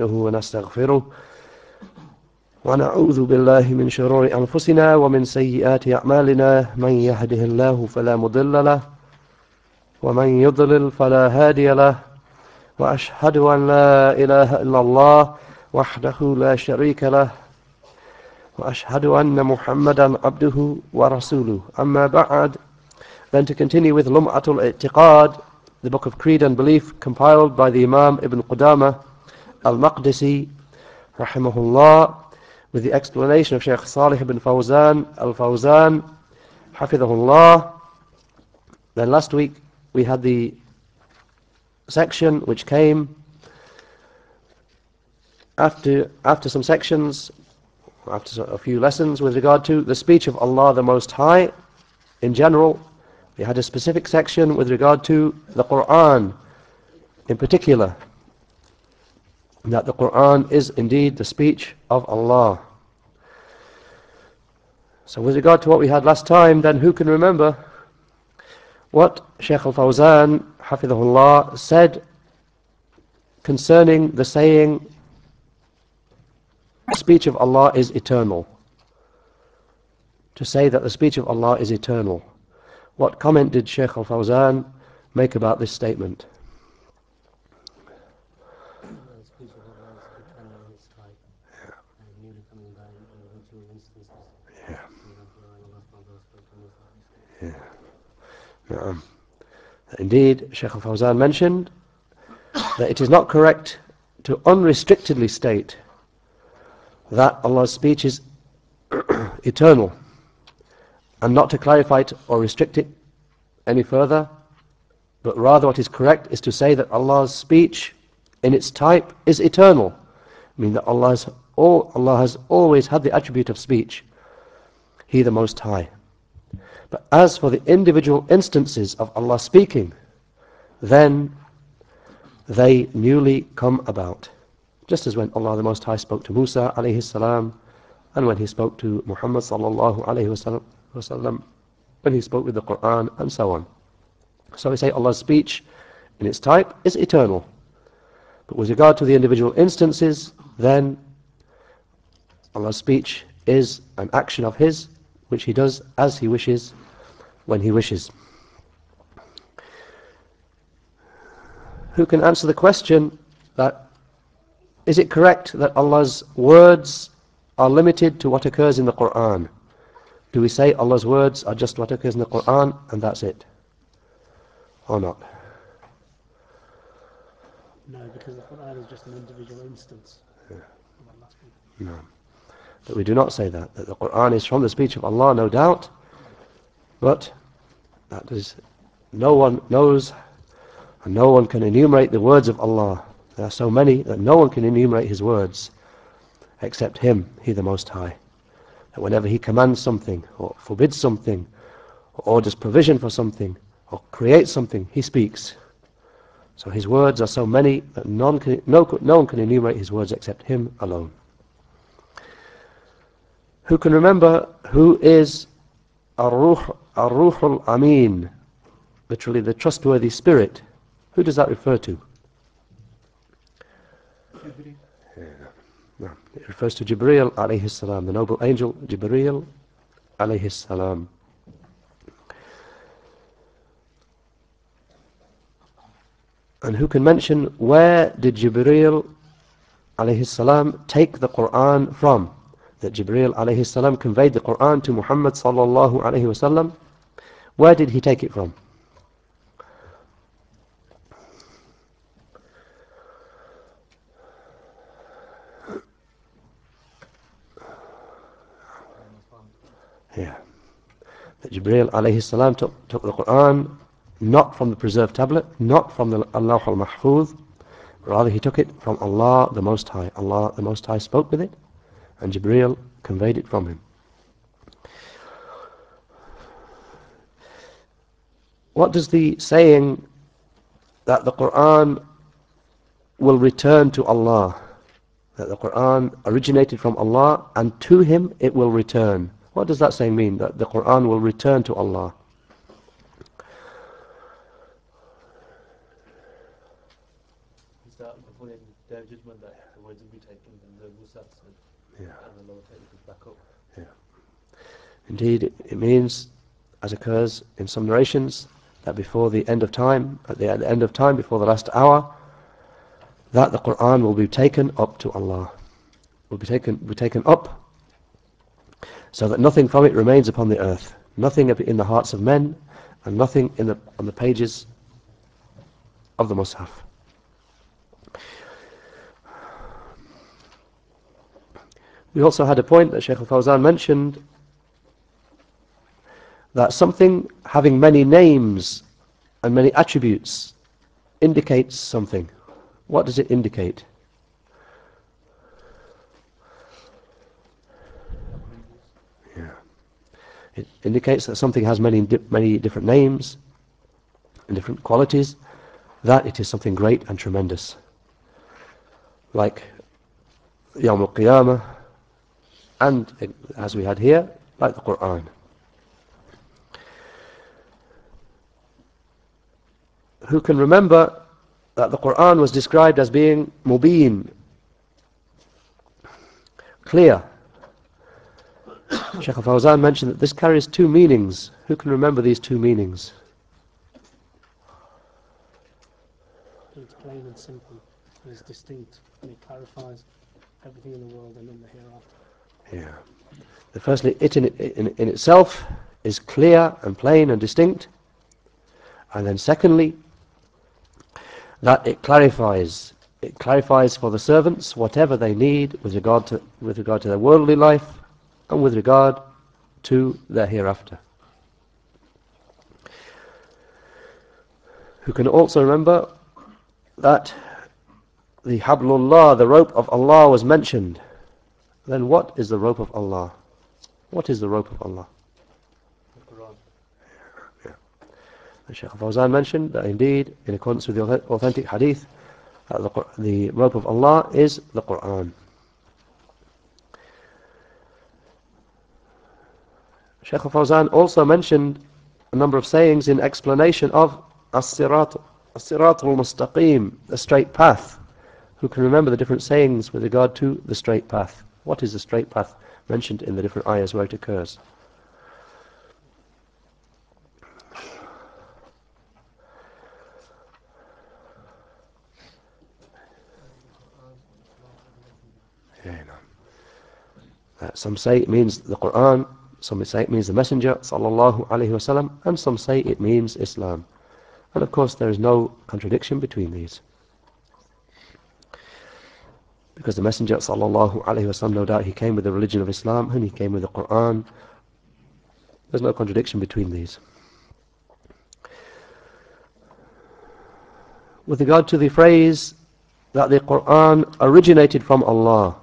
ونستعينه ونستغفره ونعوذ بالله من شرور أنفسنا ومن سيئات أعمالنا. من يهده الله فلا مضل له ومن يضلل فلا هادي له. وأشهد أن لا إله إلا الله وحده لا شريك له. وأشهد أن محمدا عبده ورسوله. أما بعد Then to continue with Lum'atul I'tiqad, the book of Creed and Belief compiled by the Imam Ibn Qudamah Al-Maqdisi, rahimahullah, with the explanation of Shaykh Salih ibn Fawzan Al-Fawzan, hafidhahullah. Then last week we had the section which came after, after some sections, after a few lessons with regard to the speech of Allah the Most High in general. We had a specific section with regard to the Quran in particular. That the Quran is indeed the speech of Allah. So with regard to what we had last time, then who can remember what Shaykh al-Fawzan, Hafidhullah, said concerning the saying, the speech of Allah is eternal. To say that the speech of Allah is eternal. What comment did Shaykh al-Fawzan make about this statement? Um, indeed, Sheikh al-Fawzan mentioned that it is not correct to unrestrictedly state that Allah's speech is eternal and not to clarify it or restrict it any further but rather what is correct is to say that Allah's speech in its type is eternal I mean that Allah has, all, Allah has always had the attribute of speech He the Most High but as for the individual instances of Allah speaking then they newly come about. Just as when Allah the Most High spoke to Musa alayhi salam and when he spoke to Muhammad sallallahu alayhi wasallam when he spoke with the Quran and so on. So we say Allah's speech in its type is eternal. But with regard to the individual instances then Allah's speech is an action of his which he does as he wishes when he wishes who can answer the question that is it correct that Allah's words are limited to what occurs in the Quran? Do we say Allah's words are just what occurs in the Quran and that's it? Or not? No, because the Quran is just an individual instance. Yeah. No. That we do not say that. That the Quran is from the speech of Allah, no doubt. But that is, no one knows and no one can enumerate the words of Allah. There are so many that no one can enumerate His words except Him, He the Most High. That whenever He commands something, or forbids something, or orders provision for something, or creates something, He speaks. So His words are so many that none can, no, no one can enumerate His words except Him alone. Who can remember who is Ar-Ruh, Ar-Ruhul Amin, literally the trustworthy spirit? Who does that refer to? No. It refers to Jibreel alayhi salam, the noble angel Jibreel alayhi salam. And who can mention where did Jibreel alayhi salam take the Quran from? That Jibreel alayhi salam conveyed the Quran to Muhammad sallallahu alayhi wasallam. Where did he take it from? Yeah. That Jibreel alayhi salam took, took the Quran not from the preserved tablet, not from the al-Lawh al-Mahfuz, rather he took it from Allah the Most High. Allah the Most High spoke with it, and Jibreel conveyed it from him. What does the saying that the Quran will return to Allah, that the Quran originated from Allah and to Him it will return. What does that saying mean? That the Quran will return to Allah. Is that before the day of judgment that the going to be taken, then the Musa said, Yeah. and the Lord take it back up. Indeed, it means, as occurs in some narrations, that before the end of time, at the, at the end of time, before the last hour, that the Quran will be taken up to Allah, will be taken, be taken up, so that nothing from it remains upon the earth, nothing in the hearts of men, and nothing in the, on the pages of the Mus'haf. We also had a point that Sheikh al-Fawzan mentioned that something having many names and many attributes indicates something. What does it indicate? It indicates that something has many di- many different names and different qualities, that it is something great and tremendous. Like Yawm al-Qiyamah, and as we had here, like the Quran. Who can remember that the Quran was described as being mubin, clear. Sheikh al-Fawzan mentioned that this carries two meanings. Who can remember these two meanings? It's plain and simple, and it's distinct, and it clarifies everything in the world and in the hereafter. Yeah. The firstly, it in, in, in itself is clear and plain and distinct. And then secondly, that it clarifies. It clarifies for the servants whatever they need with regard to with regard to their worldly life and with regard to their hereafter. Who can also remember that the hablullah, the rope of Allah was mentioned. Then what is the rope of Allah? What is the rope of Allah? The Quran. Shaykh Fawzan mentioned that indeed, in accordance with the authentic hadith, the, the rope of Allah is the Quran. Shaykh Fawzan also mentioned a number of sayings in explanation of as-sirat al-mustaqim, the straight path. Who can remember the different sayings with regard to the straight path? What is the straight path mentioned in the different ayahs where it occurs? Uh, some say it means the Quran, some say it means the Messenger sallallahu alaihi wasallam, and some say it means Islam. And of course, there is no contradiction between these. Because the Messenger sallallahu alaihi wasallam, no doubt, he came with the religion of Islam and he came with the Quran. There's no contradiction between these. With regard to the phrase that the Quran originated from Allah,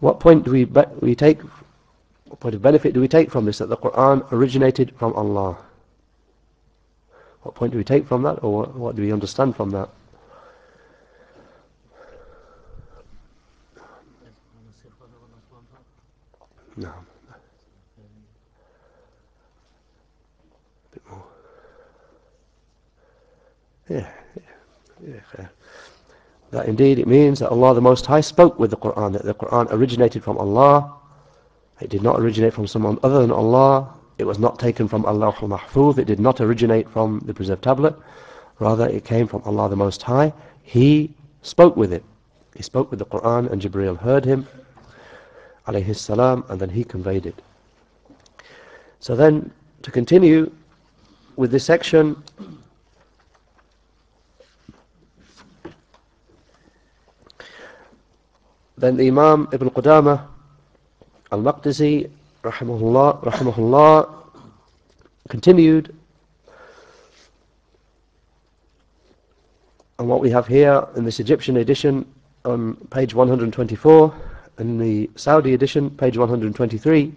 what point do we, we take, what point of benefit do we take from this, that the Quran originated from Allah? What point do we take from that, or what, what do we understand from that? No. bit more. Yeah, yeah, yeah. That indeed it means that Allah the Most High spoke with the Quran, that the Quran originated from Allah. It did not originate from someone other than Allah. It was not taken from al-Lawh al-Mahfuz. It did not originate from the preserved tablet. Rather, it came from Allah the Most High. He spoke with it. He spoke with the Quran and Jibreel heard him, alayhi salam, and then he conveyed it. So then, to continue with this section, then the Imam Ibn Qudamah al-Maqdisi, rahimahullah, rahimahullah, continued on what we have here in this Egyptian edition on page 124, in the Saudi edition, page 123.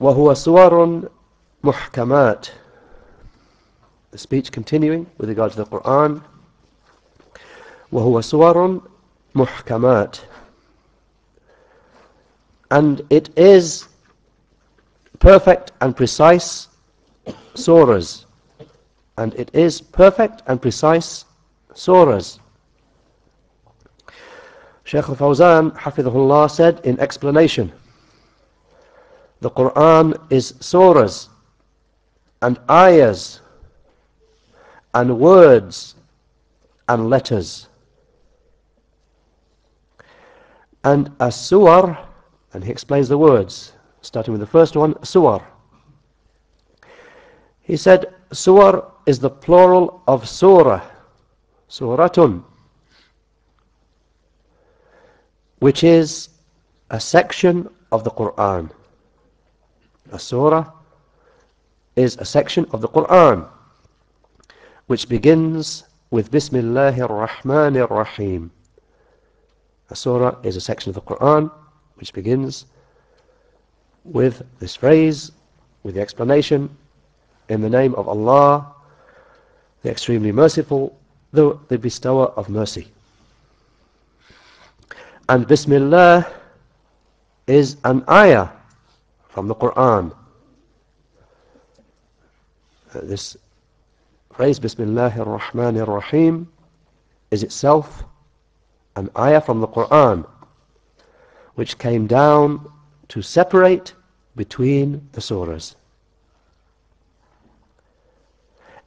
وهو سور محكمات the speech continuing with regard to the Quran وهو سور محكمات and it is perfect and precise surahs and it is perfect and precise surahs. Shaykh al-Fawzan, Hafidhullah, said in explanation, the Quran is surahs and ayahs and words and letters. And as-suwar, and he explains the words, starting with the first one, suwar. He said, suwar is the plural of surah, suratun, which is a section of the Quran. A surah is a section of the Quran which begins with Bismillahir Rahmanir Rahim. A surah is a section of the Quran which begins with this phrase, with the explanation, in the name of Allah, the extremely merciful, the, the bestower of mercy. And Bismillah is an ayah from the Quran. Uh, this phrase, Bismillahir Rahmanir Rahim, is itself an ayah from the Quran, which came down to separate between the surahs.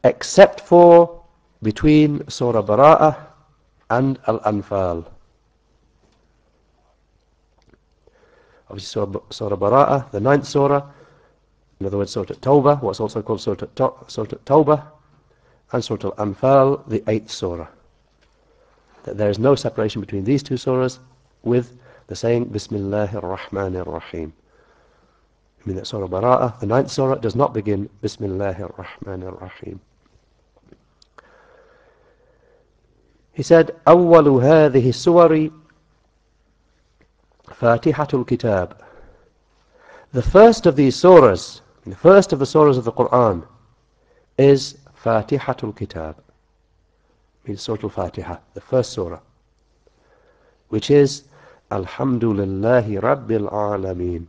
Except for between Surah Bara'ah and Al-Anfal. Obviously Surah, Bara'ah, the ninth surah, in other words Surah Tawbah, what's also called Surah, surah Tawbah, and Surah Al-Anfal, the eighth surah That there is no separation between these two surahs with the saying Bismillahir Rahmanir Rahim. I mean that Surah Bara'ah, the ninth surah, does not begin Bismillahir Rahmanir Rahim. He said, أول هذه السور فاتحة الكتاب. The first of these surahs, the first of the surahs of the Quran, is Fatihatul Kitab. Means Surah Al-Fatiha, the first surah, which is Alhamdulillahi Rabbil Alameen.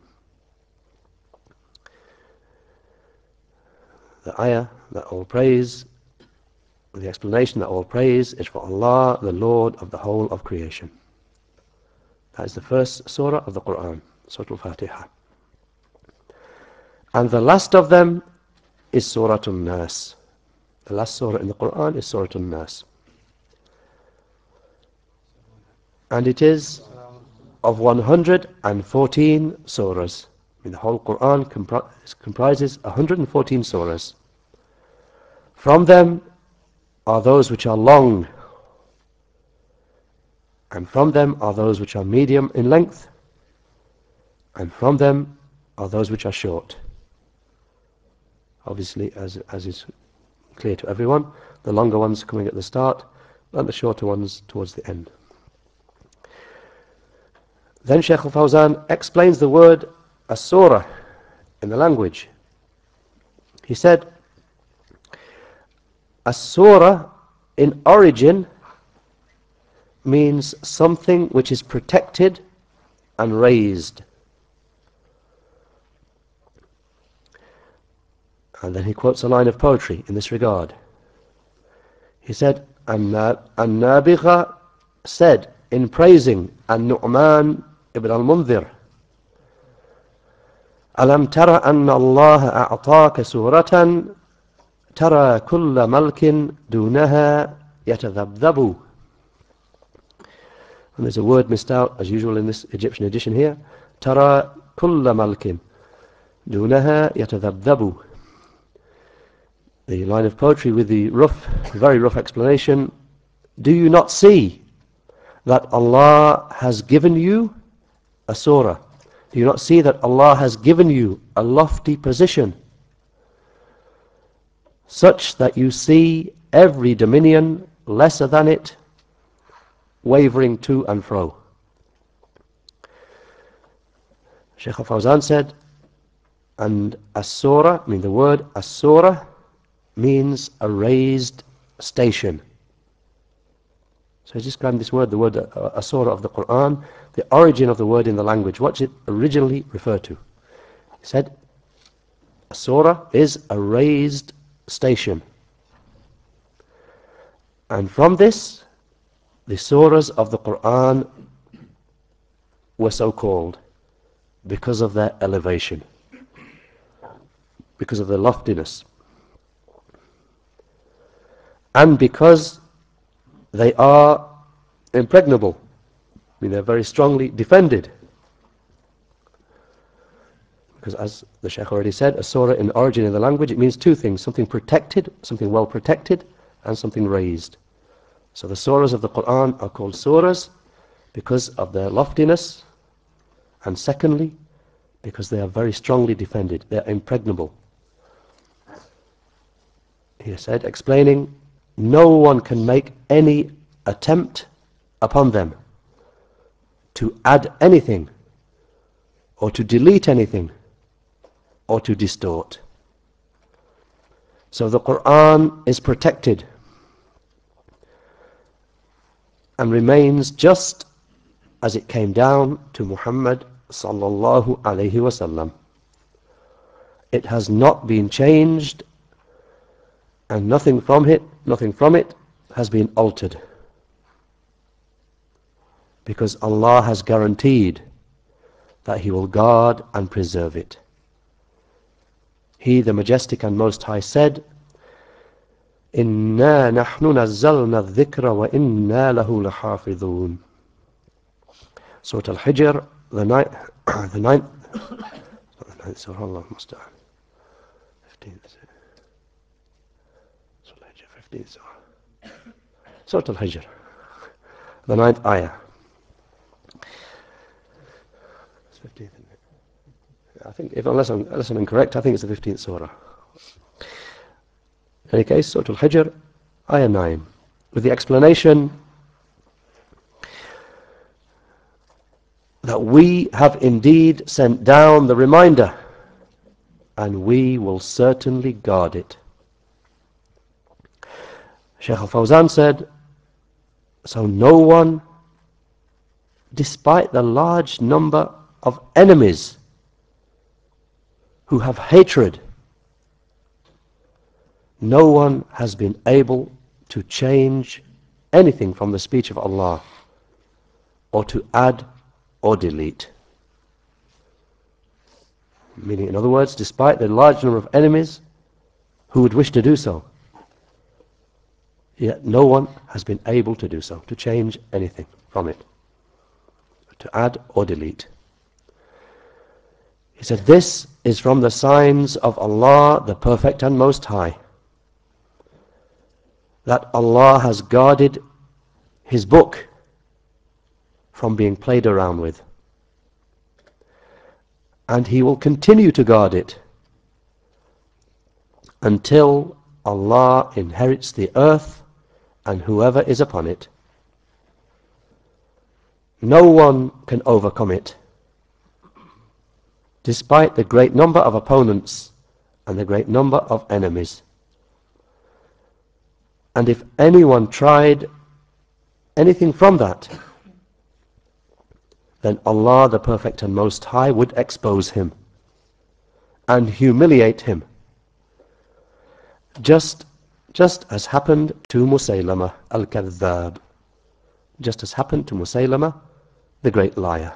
The ayah that all praise, the explanation that all praise is for Allah, the Lord of the whole of creation. That is the first surah of the Quran, Surah Al-Fatiha. And the last of them is Surah An-Nas. The last surah in the Quran is Surah An-Nas. And it is of 114 surahs. I mean, the whole Quran compri comprises 114 surahs. From them are those which are long, and from them are those which are medium in length, and from them are those which are short. Obviously, as, as is clear to everyone, the longer ones coming at the start, and the shorter ones towards the end. Then Sheikh al-Fawzan explains the word as-surah in the language. He said, as-surah in origin means something which is protected and raised. And then he quotes a line of poetry in this regard. He said, An-Nabigha said in praising An-Nu'man ibn al-Mundhir, ألم تر أن الله أعطاك سورة ترى كل ملك دونها يتذبذب And there's a word missed out, as usual in this Egyptian edition here. ترى كل ملك دونها يتذبذب the line of poetry with the rough, very rough explanation. Do you not see that Allah has given you a surah? Do you not see that Allah has given you a lofty position such that you see every dominion lesser than it wavering to and fro? Sheikh Al-Fawzan said, and as-surah, I mean the word as-surah, means a raised station. So he's describing this word, the word uh, a surah of the Quran, the origin of the word in the language, what's it originally referred to? He said, a surah is a raised station. And from this, the surahs of the Quran were so called because of their elevation, because of their loftiness, and because they are impregnable. I mean, they're very strongly defended. Because as the Sheikh already said, a surah in origin in the language, it means two things, something protected, something well protected, and something raised. So the surahs of the Quran are called surahs because of their loftiness, and secondly, because they are very strongly defended, they're impregnable. He said, explaining, no one can make any attempt upon them to add anything or to delete anything or to distort. So the Quran is protected and remains just as it came down to Muhammad sallallahu alayhi wasallam. It has not been changed and nothing from it, nothing from it has been altered. Because Allah has guaranteed that He will guard and preserve it. He, the Majestic and Most High, said, إِنَّا نَحْنُ نَزَّلْنَا الذِّكْرَ وَإِنَّا لَهُ لَحَافِظُونَ Surah Al-Hijr, the ninth, the ninth, not the ninth Surah, Allah musta'an. 15th. Surah Al-Hijr, 15th Surah. Surah Al-Hijr, the ninth ayah. It's 15th. I think, if, unless, I'm, unless I'm incorrect, I think it's the 15th Surah. In any case, Surah Al-Hijr, ayah 9, with the explanation that we have indeed sent down the reminder and we will certainly guard it. Sheikh Al-Fawzan said, so no one, despite the large number of enemies who have hatred, no one has been able to change anything from the speech of Allah or to add or delete. Meaning, in other words, despite the large number of enemies who would wish to do so, yet no one has been able to do so, to change anything from it, to add or delete. He said, This is from the signs of Allah, the Perfect and Most High, that Allah has guarded His book from being played around with. And He will continue to guard it until Allah inherits the earth and whoever is upon it. No one can overcome it, despite the great number of opponents and the great number of enemies. And if anyone tried anything from that, then Allah the Perfect and Most High would expose him and humiliate him. Just, just as happened to Musaylama al-Kadhdhab. Just as happened to Musaylama, the great liar.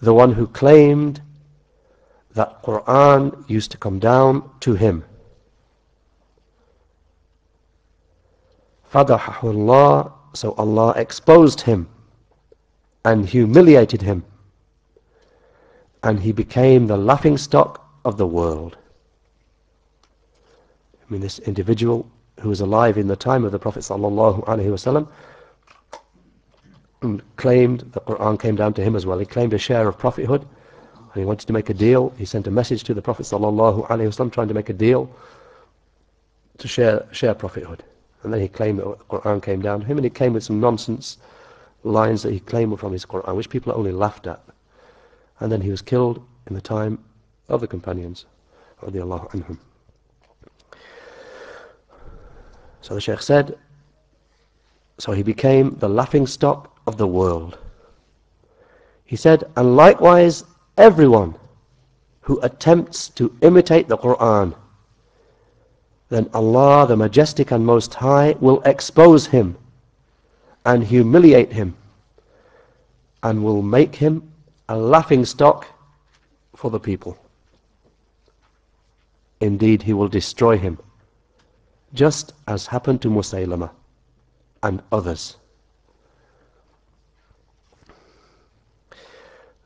The one who claimed that Quran used to come down to him. فَضَحَهُ Allah, so Allah exposed him and humiliated him. And he became the laughing stock of the world. I mean, this individual who was alive in the time of the Prophet sallallahu claimed the Quran came down to him as well. He claimed a share of prophethood, and he wanted to make a deal. He sent a message to the Prophet sallallahu trying to make a deal to share share prophethood. And then he claimed that the Quran came down to him, and he came with some nonsense lines that he claimed were from his Quran, which people only laughed at. And then he was killed in the time of the companions, radiallahu anhum. So the Sheikh said, so he became the laughing stock of the world. He said, and likewise everyone who attempts to imitate the Quran then Allah, the Majestic and Most High, will expose him and humiliate him and will make him a laughing stock for the people. Indeed, he will destroy him, just as happened to Musaylama and others.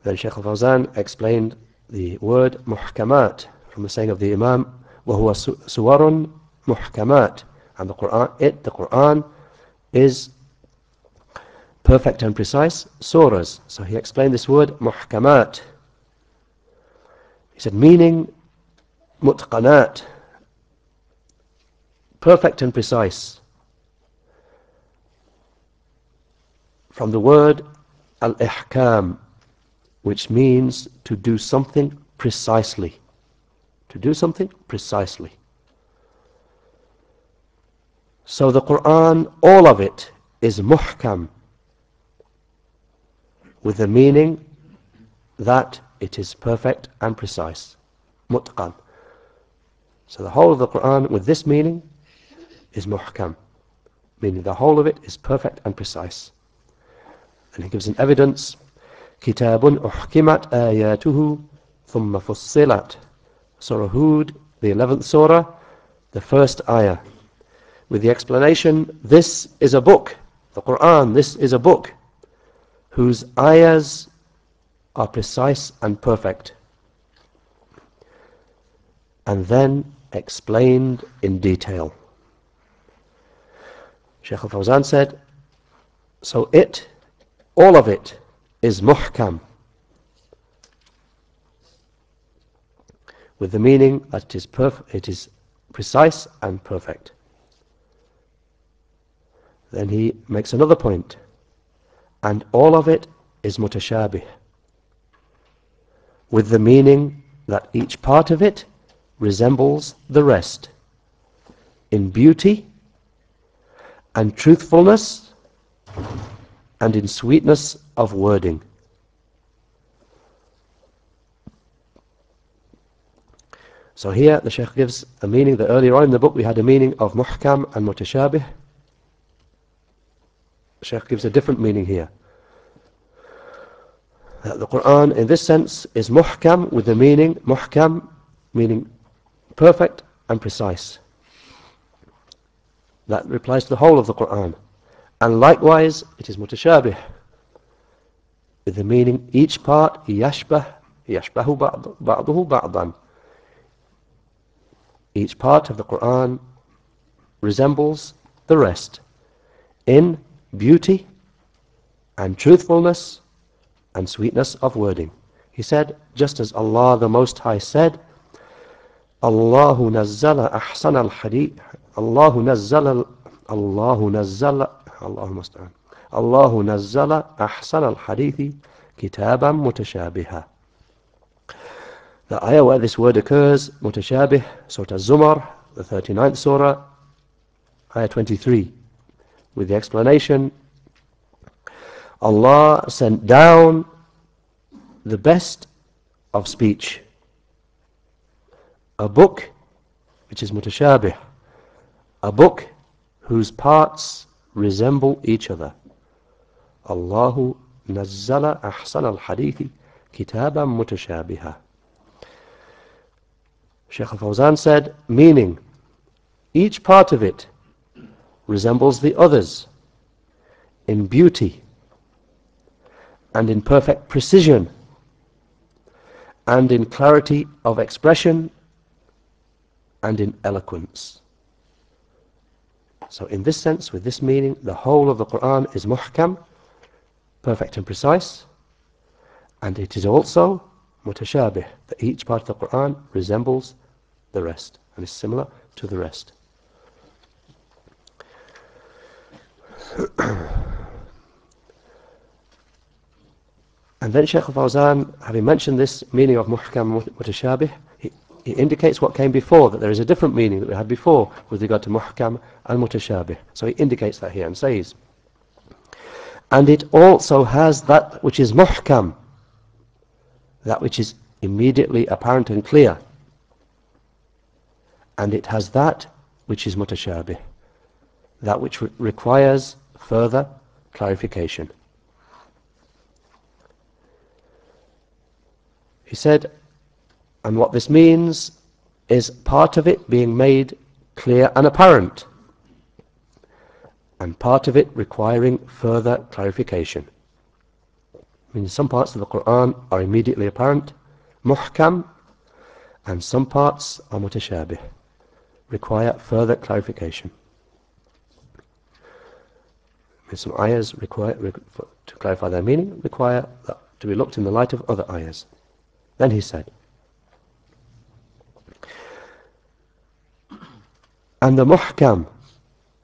Then Shaykh al-Fawzan explained the word muhkamat from the saying of the Imam, وَهُوَ سُوَرٌ muhkamat. And the Quran, it, the Quran, is perfect and precise surahs. So he explained this word muhkamat. He said, meaning mutqanat, perfect and precise. From the word al-ihkam, which means to do something precisely. To do something precisely. So the Quran, all of it, is muhkam, with the meaning that it is perfect and precise. Mutqan. So the whole of the Quran with this meaning is muhkam, meaning the whole of it is perfect and precise. And he gives an evidence كتاب أحكمت آياته ثم فصلت Surah Hud, the 11th surah, the first ayah, with the explanation, this is a book, the Quran, this is a book, whose ayahs are precise and perfect, and then explained in detail. Shaykh al-Fawzan said, so it, all of it, is muhkam, with the meaning that it is, perf- it is precise and perfect. Then he makes another point, and all of it is mutashabih, with the meaning that each part of it resembles the rest in beauty and truthfulness and in sweetness of wording. So here the Sheikh gives a meaning that earlier on in the book we had a meaning of muhkam and mutashabih. The Sheikh gives a different meaning here. That the Quran in this sense is muhkam with the meaning muhkam meaning perfect and precise. That replies to the whole of the Quran. And likewise it is mutashabih with the meaning each part yashbah yashbahu ba'dahu ba'dan each part of the Quran resembles the rest in beauty and truthfulness and sweetness of wording. He said, just as Allah the Most High said, Allahu nazzala ahsan al-hadith, Allahu nazzala, Allahu nazzala, Allahu musta'an, Allahu nazzala ahsan al-hadithi kitaban mutashabiha. The ayah where this word occurs, mutashabih, Surah Az-Zumar, the 39th surah, ayah 23, with the explanation, Allah sent down the best of speech, a book which is mutashabih, a book whose parts resemble each other. Allahu nazzala ahsan al-hadithi kitaban mutashabiha. Sheikh al-Fawzan said, meaning, each part of it resembles the others in beauty and in perfect precision and in clarity of expression and in eloquence. So in this sense, with this meaning, the whole of the Quran is muhkam, perfect and precise, and it is also mutashabih, that each part of the Quran resembles the rest and is similar to the rest. and then Shaykh al-Fawzan, having mentioned this meaning of muhkam mutashabih, he indicates what came before, that there is a different meaning that we had before with regard to muhkam and mutashabih. So he indicates that here and says, and it also has that which is muhkam, that which is immediately apparent and clear. And it has that which is mutashabih, that which re- requires further clarification. He said, and what this means is part of it being made clear and apparent, and part of it requiring further clarification. I mean, some parts of the Quran are immediately apparent, muhkam, and some parts are mutashabih, require further clarification. Mean, some ayahs require, to clarify their meaning require to be looked in the light of other ayahs. Then he said, and the muhkam,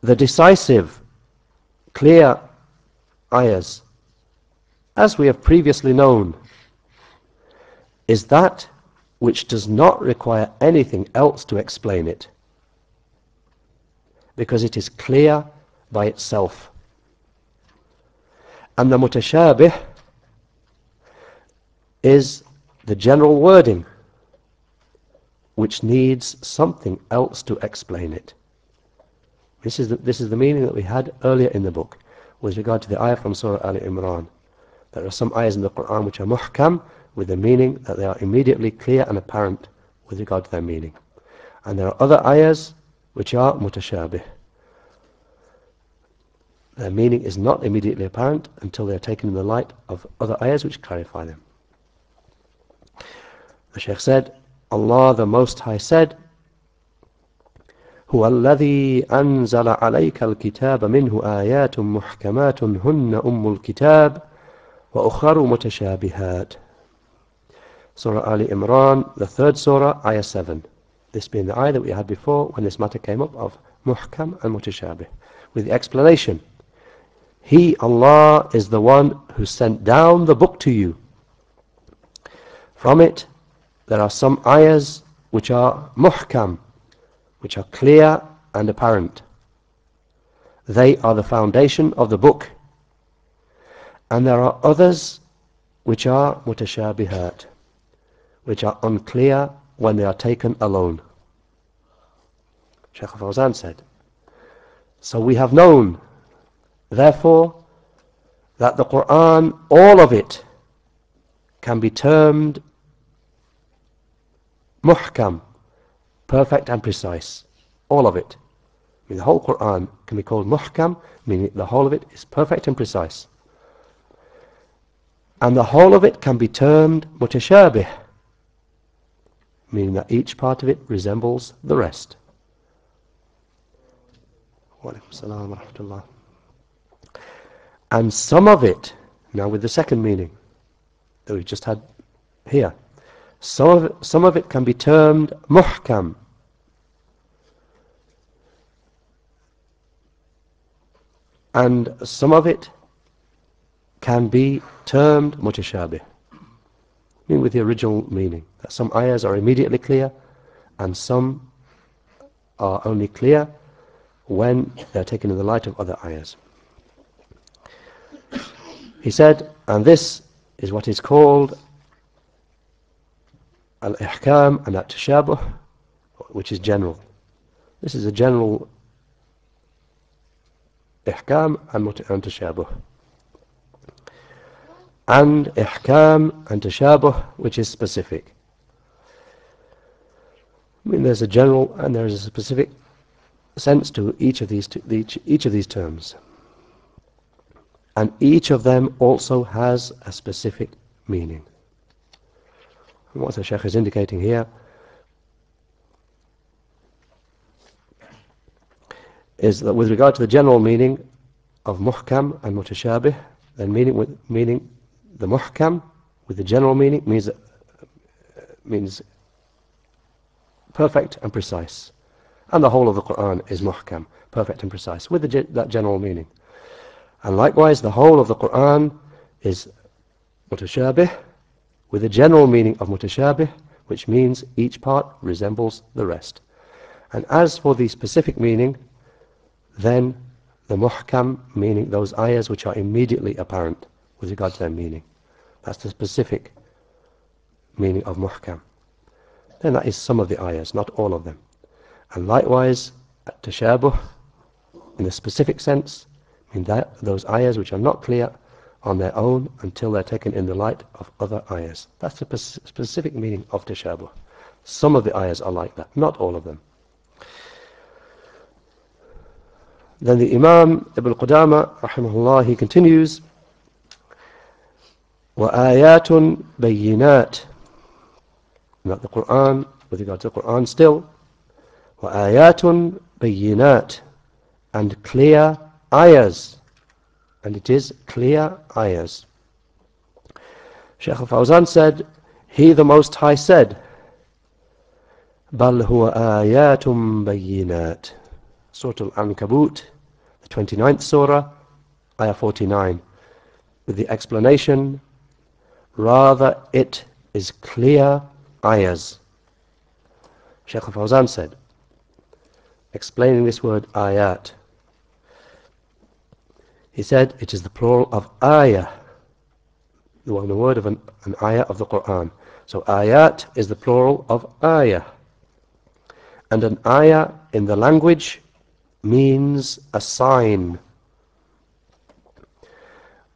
the decisive, clear ayahs, as we have previously known, is that which does not require anything else to explain it, because it is clear by itself. And the mutashabih is the general wording which needs something else to explain it. This is the, this is the meaning that we had earlier in the book with regard to the ayah from Surah Al Imran. There are some ayahs in the Quran which are muhkam with the meaning that they are immediately clear and apparent with regard to their meaning. And there are other ayahs which are mutashabih. Their meaning is not immediately apparent until they are taken in the light of other ayahs which clarify them. The Shaykh said, Allah the Most High said, هو الذي أنزل عليك الكتاب منه آيات محكمات هن أم الكتاب وأخر متشابهات Surah Ali Imran, the third surah, ayah 7. This being the ayah that we had before when this matter came up of muhkam and mutashabih. With the explanation, He, Allah, is the one who sent down the book to you. From it, there are some ayahs which are muhkam, which are clear and apparent. They are the foundation of the book. And there are others which are mutashabihat, which are unclear when they are taken alone. Shaykh Fawzan said, So we have known, therefore, that the Quran, all of it, can be termed muhkam, perfect and precise. All of it. I mean, the whole Quran can be called muhkam, meaning the whole of it is perfect and precise. And the whole of it can be termed mutashabih, meaning that each part of it resembles the rest. And some of it, now with the second meaning that we just had here, some of it, some of it can be termed muhkam. And some of it can be termed mutashabih. Meaning with the original meaning. That some ayahs are immediately clear and some are only clear when they're taken in the light of other ayahs. He said, and this is what is called al-ihkam and at-tashabuh, which is general. This is a general ihkam and tashabuh. And ihkam and tashabuh, which is specific. I mean, there's a general and there is a specific sense to each of these, each, each of these terms. And each of them also has a specific meaning. What the Sheikh is indicating here is that with regard to the general meaning of muhkam and mutashabih, then meaning with meaning the muhkam with the general meaning means means perfect and precise, and the whole of the Quran is muhkam, perfect and precise, with the, that general meaning. And likewise, the whole of the Quran is mutashabih, with the general meaning of mutashabih, which means each part resembles the rest. And as for the specific meaning, then the muhkam, meaning those ayahs which are immediately apparent with regard to their meaning. That's the specific meaning of muhkam. Then that is some of the ayahs, not all of them. And likewise, Tashabuh, in the specific sense, mean that those ayahs which are not clear on their own until they're taken in the light of other ayahs. That's the pers- specific meaning of tashabuh. Some of the ayahs are like that, not all of them. Then the Imam Ibn Qudama, rahimahullah, he continues, وآيات بينات Not the Quran, with regard to the Quran still. وآيات بينات and clear ayahs. And it is clear ayahs. Shaykh al-Fawzan said, He the Most High said, بل هو آيات بينات Surah Al-Ankabut, the 29th Surah, Ayah 49, with the explanation, rather it is clear ayahs. Shaykh al-Fawzan said, explaining this word ayat, he said it is the plural of ayah, the word of an, an ayah of the Quran. So ayat is the plural of ayah. And an ayah in the language means a sign.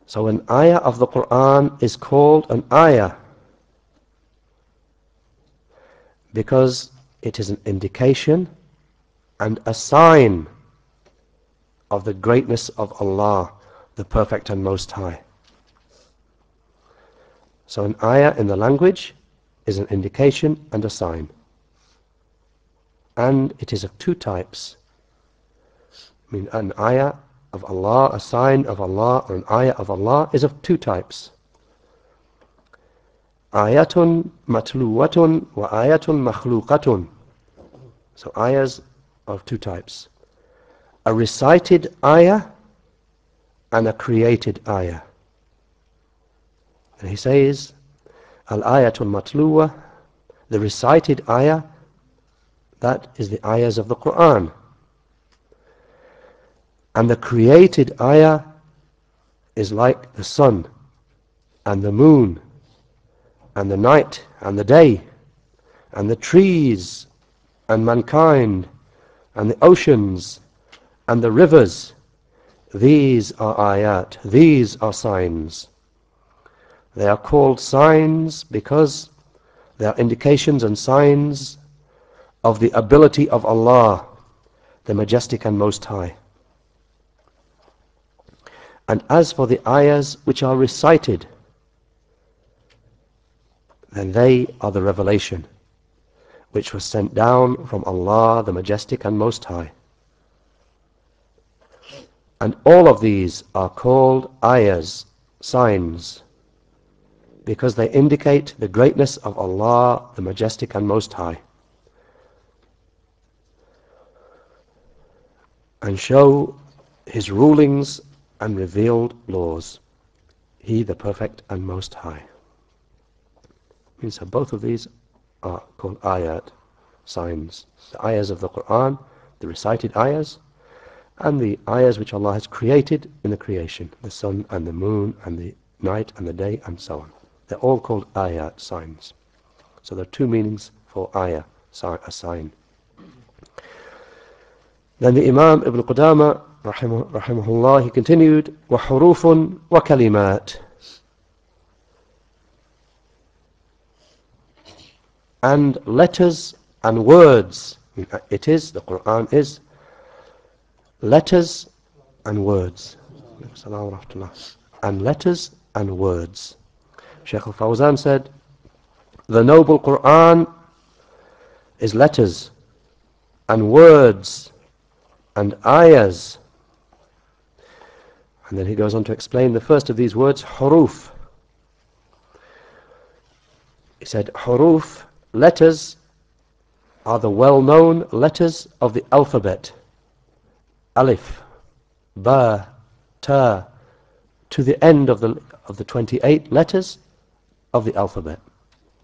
So an ayah of the Quran is called an ayah because it is an indication and a sign of the greatness of Allah, the Perfect and Most High. So an ayah in the language is an indication and a sign. And it is of two types. I mean, an ayah of Allah, a sign of Allah, or an ayah of Allah is of two types. Ayatun matluwatun wa ayatun makhluqatun. So ayahs of two types. A recited ayah and a created ayah. And he says, Al-ayatul matluwa, the recited ayah, that is the ayahs of the Quran. And the created ayah is like the sun and the moon and the night and the day and the trees and mankind and the oceans and the rivers. These are ayat, these are signs. They are called signs because they are indications and signs of the ability of Allah, the Majestic and Most High. And as for the ayahs which are recited, then they are the revelation which was sent down from Allah, the Majestic and Most High. And all of these are called ayahs, signs, because they indicate the greatness of Allah, the Majestic and Most High. And show His rulings and revealed laws. He, the Perfect and Most High. Means that both of these are called ayat, signs. The ayahs of the Quran, the recited ayahs, and the ayahs which Allah has created in the creation, the sun and the moon and the night and the day and so on. They're all called ayat, signs. So there are two meanings for ayah, a sign. Then the Imam Ibn Qudama, rahimah, rahimahullah, he continued, وَحُرُوفٌ وَكَلِمَاتٌ And letters and words. It is, the Quran is, letters and words. And letters and words. Shaykh al-Fawzan said, the noble Quran is letters and words and ayahs. And then he goes on to explain the first of these words, huruf. He said, huruf, letters, are the well-known letters of the alphabet. Alif, Ba, Ta, to the end of the, of the 28 letters of the alphabet.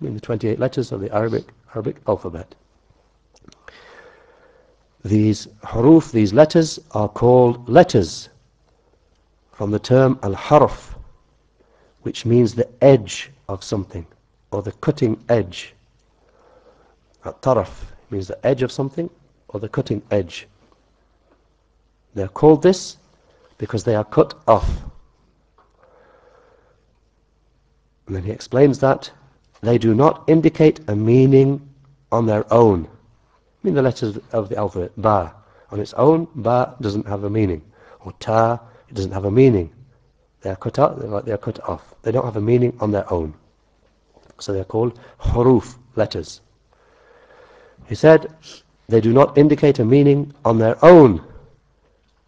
I mean the 28 letters of the Arabic, Arabic alphabet. These huruf, these letters, are called letters from the term al-harf, which means the edge of something, or the cutting edge. At-taraf means the edge of something, or the cutting edge. They are called this because they are cut off. And then he explains that they do not indicate a meaning on their own. I mean the letters of the alphabet, ba. On its own, ba doesn't have a meaning. Or ta, it doesn't have a meaning. They are cut they're like they are cut off. They don't have a meaning on their own. So they are called huruf, letters. He said, they do not indicate a meaning on their own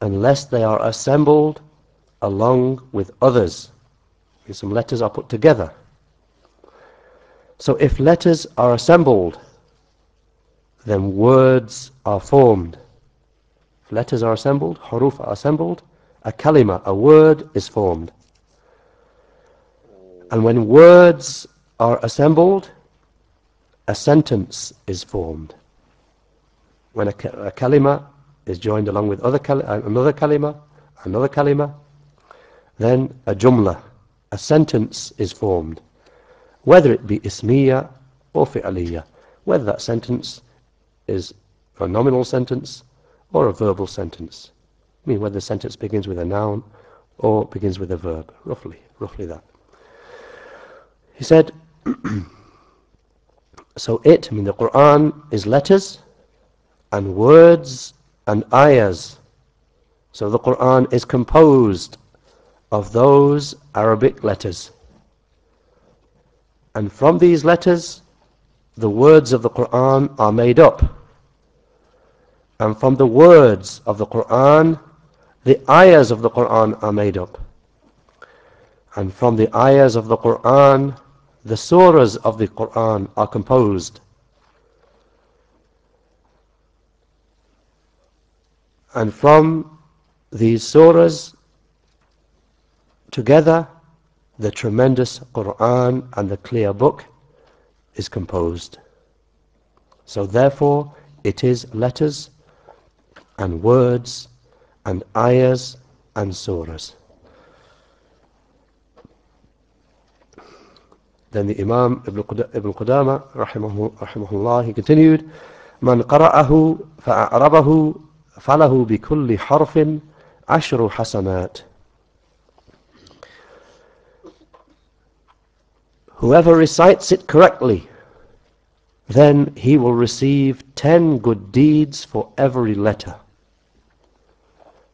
unless they are assembled along with others. Some letters are put together. So if letters are assembled, then words are formed. If letters are assembled, huruf are assembled, a kalima, a word is formed. And when words are assembled, a sentence is formed. When a, a kalima is joined along with other kal uh, another kalima, another kalima, then a jumla, a sentence is formed. Whether it be ismiya or fi'aliyya, whether that sentence is a nominal sentence or a verbal sentence. I mean whether the sentence begins with a noun or begins with a verb, roughly, roughly that. He said, so it, I mean the Quran, is letters and words and ayahs. So the Quran is composed of those Arabic letters. And from these letters, the words of the Quran are made up. And from the words of the Quran, the ayahs of the Quran are made up. And from the ayahs of the Quran, the surahs of the Quran are composed. And from these surahs, together, the tremendous Quran and the clear book is composed. So therefore, it is letters and words and ayahs and surahs. Then the Imam Ibn Qudama, rahimahullah, he continued, من قرأه فأعربه فله بكل حرف عشر حسنات Whoever recites it correctly, then he will receive ten good deeds for every letter.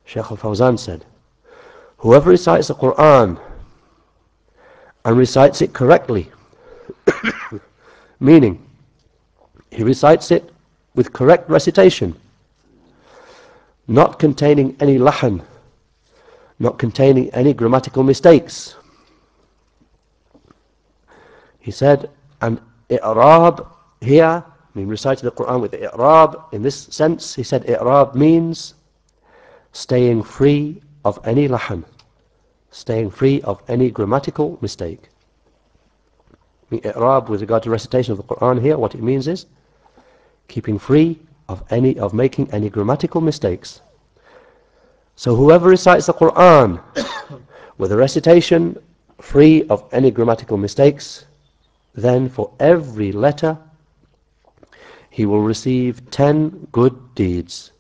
Shaykh al-Fawzan said, whoever recites the Quran and recites it correctly, meaning he recites it with correct recitation, not containing any lahan, not containing any grammatical mistakes, he said, and i'rab here, I mean reciting the Quran with i'rab, in this sense, he said i'rab means staying free of any lahan, staying free of any grammatical mistake. I mean, i'rab with regard to recitation of the Quran here, what it means is keeping free of any of making any grammatical mistakes. So whoever recites the Quran with a recitation free of any grammatical mistakes, then for every letter he will receive ten good deeds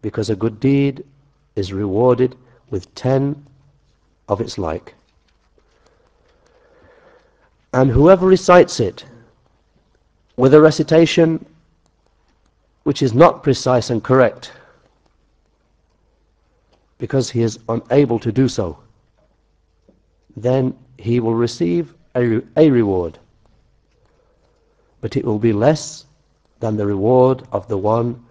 because a good deed is rewarded with ten of its like. And whoever recites it with a recitation which is not precise and correct because he is unable to do so, then he will receive a, a reward. But it will be less than the reward of the one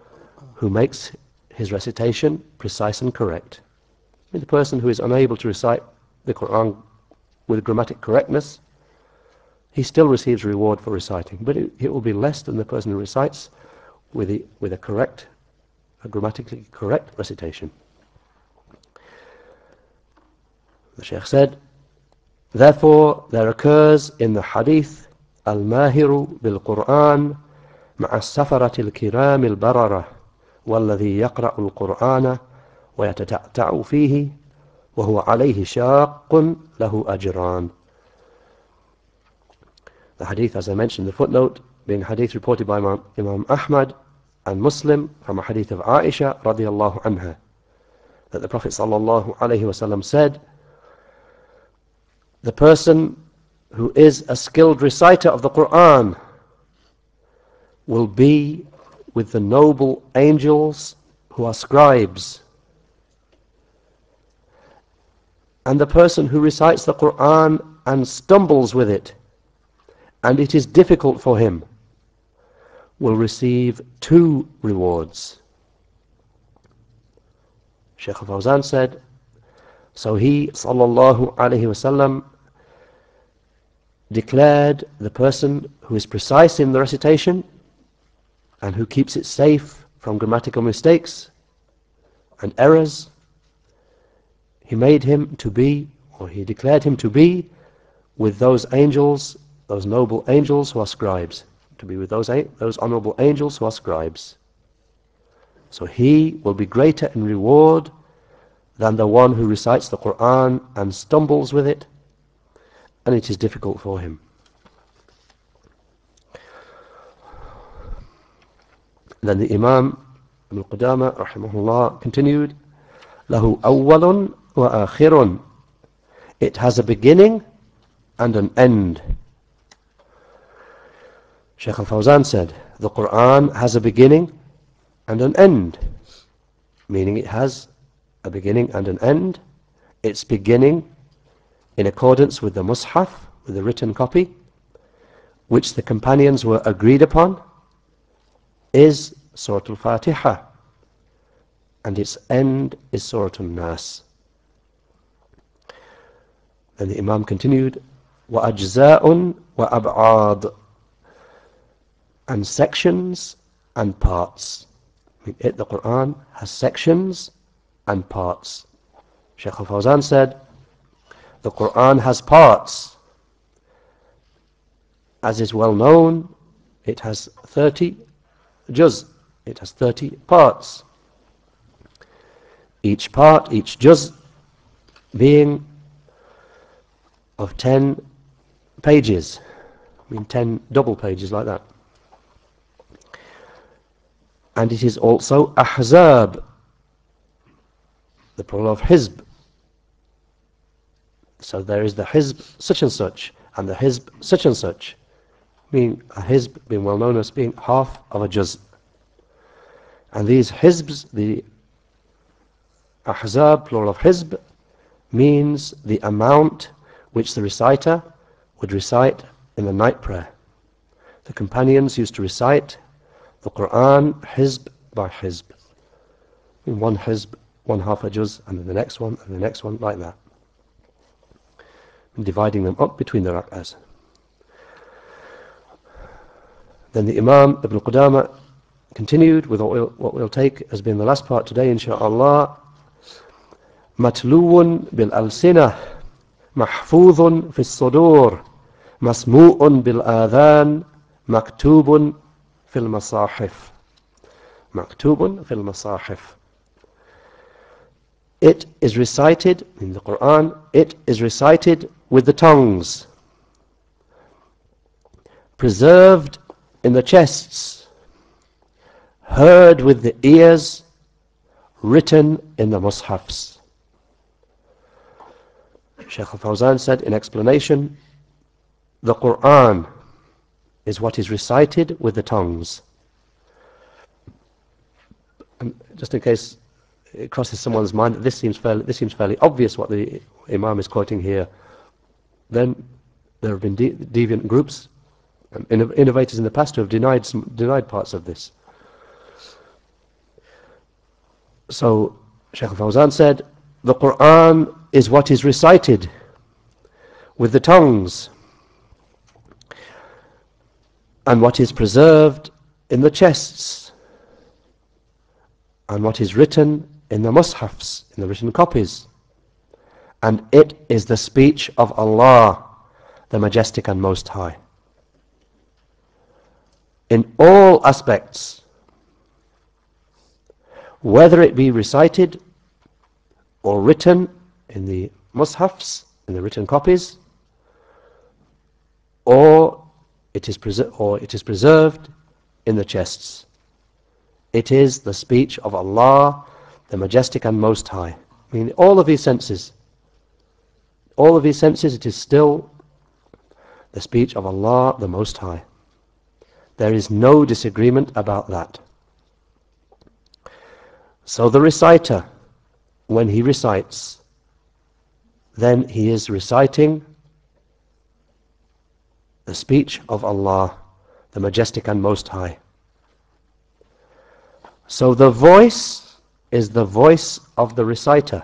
who makes his recitation precise and correct. I mean, the person who is unable to recite the Quran with grammatic correctness, he still receives reward for reciting, but it, it will be less than the person who recites with, the, with a correct, a grammatically correct recitation. The Sheikh said, Therefore, there occurs in the hadith الماهر بالقرآن مع السفرة الكرام البررة والذي يقرأ القرآن ويتتعتع فيه وهو عليه شاق له أجران The hadith, as I mentioned in the footnote, being a hadith reported by Imam, Imam Ahmad and Muslim from a hadith of Aisha radiallahu anha. that the Prophet sallallahu alaihi wasallam said, the person who is a skilled reciter of the Quran will be with the noble angels who are scribes. And the person who recites the Quran and stumbles with it, and it is difficult for him, will receive two rewards. Shaykh Fawzan said, so he, sallallahu wasallam, declared the person who is precise in the recitation and who keeps it safe from grammatical mistakes and errors, he made him to be, or he declared him to be, with those angels, those noble angels who are scribes, to be with those, those honorable angels who are scribes. So he will be greater in reward than the one who recites the Quran and stumbles with it, and it is difficult for him. Then the Imam Ibn Qudama rahimahullah continued, "Lahu awwalun wa. It has a beginning and an end. Shaykh al-Fawzan said, the Quran has a beginning and an end, meaning it has a beginning and an end. Its beginning in accordance with the Mus'haf, with the written copy, which the companions were agreed upon, is Surah Al-Fatiha, and its end is Surah Al-Nas. Then the Imam continued, وَأَجْزَاءٌ وَأَبْعَادٌ And sections and parts. I mean, It, the Quran has sections and parts. Shaykh al-Fawzan said, the Quran has parts. As is well known, it has 30 juz. It has 30 parts. Each part, each juz, being of 10 pages. I mean 10 double pages like that. And it is also ahzab, the plural of hizb. So there is the hizb such and such, and the hizb such and such. Meaning a hizb being well known as being half of a juz. And these hizbs, the ahzab, plural of hizb, means the amount which the reciter would recite in the night prayer. The companions used to recite the Quran hizb by hizb. In one hizb, one half a juz, and then the next one, and the next one, like that. And dividing them up between the rak'ahs. Then the Imam Ibn Qudama continued with what we'll, what we'll take as being the last part today, inshaAllah. متلو بالألسنة محفوظ في الصدور مسموع بالآذان مكتوب في المصاحف مكتوب في المصاحف It is recited in the Quran, it is recited with the tongues, preserved in the chests, heard with the ears, written in the mushafs. Shaykh al-Fawzan said in explanation, the Quran is what is recited with the tongues. And just in case it crosses someone's mind this seems fairly, this seems fairly obvious what the Imam is quoting here, then there have been de deviant groups um, and innovators in the past who have denied some, denied parts of this. So Shaykh al-Fawzan said, the Quran is what is recited with the tongues and what is preserved in the chests and what is written in the mushafs, in the written copies. And it is the speech of Allah, the Majestic and Most High. In all aspects, whether it be recited or written in the mushafs, in the written copies, or it is, or it is preserved in the chests. It is the speech of Allah, the majestic and most high. I mean, all of these senses, all of his senses, it is still the speech of Allah the Most High. There is no disagreement about that. So the reciter, when he recites, then he is reciting the speech of Allah, the Majestic and Most High. So the voice is the voice of the reciter,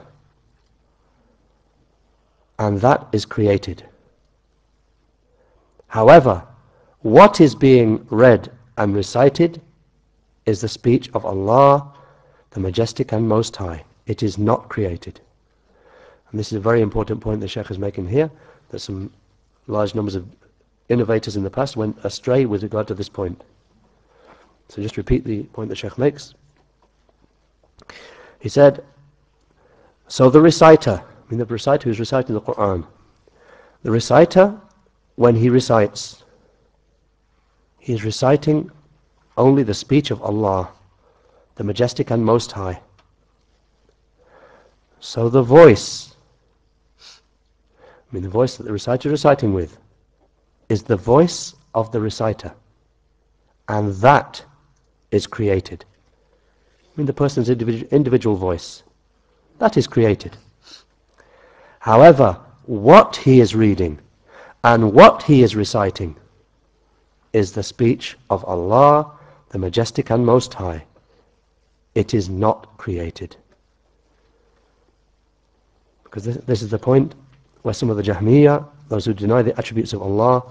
and that is created. However, what is being read and recited is the speech of Allah, the Majestic and Most High. It is not created. And this is a very important point the Sheikh is making here, that some large numbers of innovators in the past went astray with regard to this point. So just repeat the point the Sheikh makes. He said, so the reciter, I mean the reciter who is reciting the Quran, the reciter, when he recites, he is reciting only the speech of Allah, the Majestic and Most High. So the voice, I mean the voice that the reciter is reciting with, is the voice of the reciter. And that is created. I mean the person's individual, individual voice. That is created. However, what he is reading and what he is reciting is the speech of Allah, the Majestic and Most High. It is not created. Because this, this is the point where some of the Jahmiyyah, those who deny the attributes of Allah,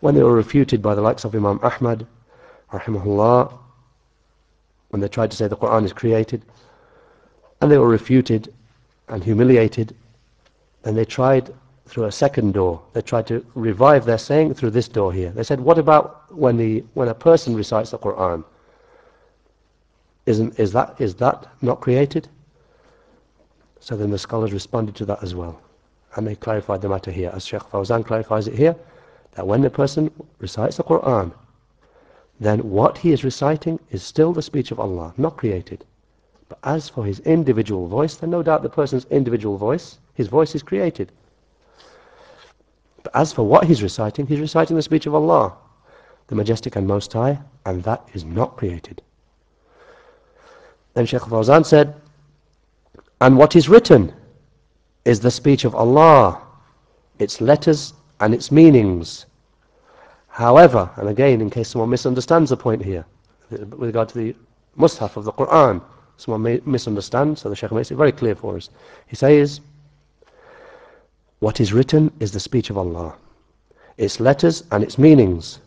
when they were refuted by the likes of Imam Ahmad, rahimahullah, when they tried to say the Quran is created, and they were refuted and humiliated, then they tried through a second door. They tried to revive their saying through this door here. They said, what about when, the, when a person recites the Quran? Isn't, is, that, is that not created? So then the scholars responded to that as well. And they clarified the matter here, as Sheikh Fawzan clarifies it here, that when the person recites the Quran, then what he is reciting is still the speech of Allah, not created. But as for his individual voice, then no doubt the person's individual voice, his voice is created. But as for what he's reciting, he's reciting the speech of Allah, the Majestic and Most High, and that is not created. Then Shaykh Fawzan said, and what is written is the speech of Allah, its letters and its meanings. However, and again, in case someone misunderstands the point here, with regard to the Mus'haf of the Quran, someone may misunderstand, so the Shaykh makes it very clear for us. He says, what is written is the speech of Allah, its letters and its meanings.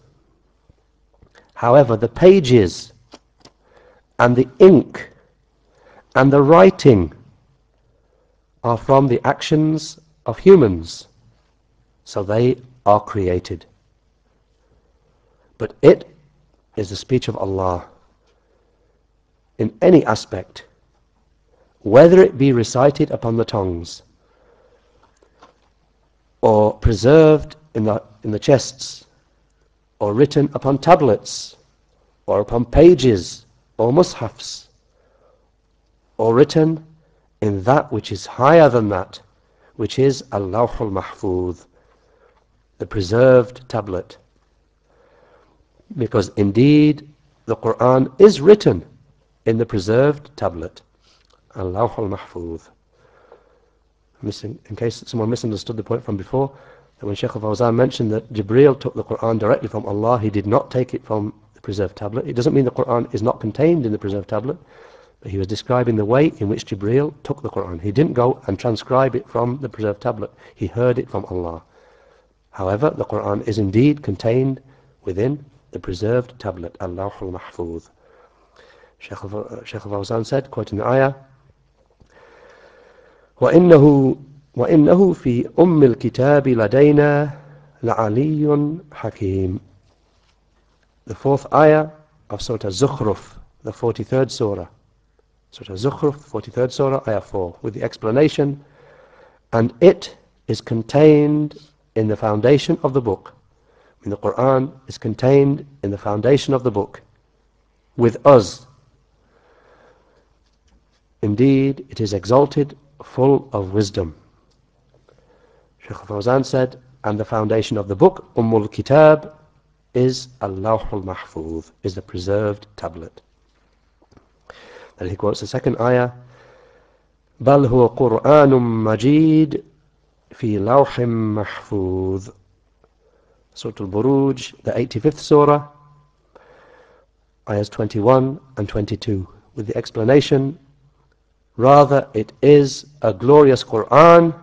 However, the pages and the ink and the writing are from the actions of humans, so they are created. But it is the speech of Allah in any aspect, whether it be recited upon the tongues or preserved in the, in the chests or written upon tablets or upon pages or mushafs or written in that which is higher than that, which is Al-Lawhul Mahfuz, the preserved tablet. Because indeed the Quran is written in the preserved tablet, Al-Lawhul Mahfuz. In case someone misunderstood the point from before, that when Shaykh Fawzan mentioned that Jibreel took the Quran directly from Allah, he did not take it from the preserved tablet. It doesn't mean the Quran is not contained in the preserved tablet, but he was describing the way in which Jibreel took the Quran. He didn't go and transcribe it from the preserved tablet. He heard it from Allah. However, the Quran is indeed contained within the preserved tablet, Al-Lawhul Mahfuz. Shaykh al-Fawzan said, quoting the ayah, وَإِنَّهُ, وَإِنَّهُ فِي أُمِّ الْكِتَابِ لَدَيْنَا لَعَلِيٌّ حَكِيمٌ The fourth ayah of Surah Zukhruf, the 43rd surah. Surah Zukhruf, 43rd surah, ayah 4, with the explanation, and it is contained in the foundation of the book. I mean, the Quran is contained in the foundation of the book with us. Indeed, it is exalted, full of wisdom. Shaykh Fawzan said, and the foundation of the book, Ummul Kitab, is Al-Lawhul Mahfuz, is the preserved tablet. Then he quotes the second ayah, بَلْ هُوَ قُرْآنٌ مَجِيدٌ في لوح محفوظ Surah Al-Buruj, the 85th Surah, ayahs 21 and 22, with the explanation, rather it is a glorious Qur'an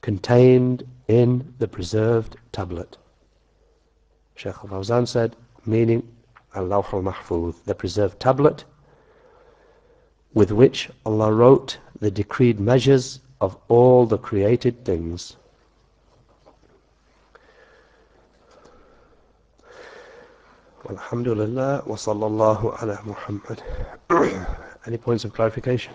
contained in the preserved tablet. Sheikh Fawzan said, meaning al-Lawh al-Mahfuz, the preserved tablet with which Allah wrote the decreed measures of all the created things. Alhamdulillah wa sallallahu ala Muhammad. Any points of clarification?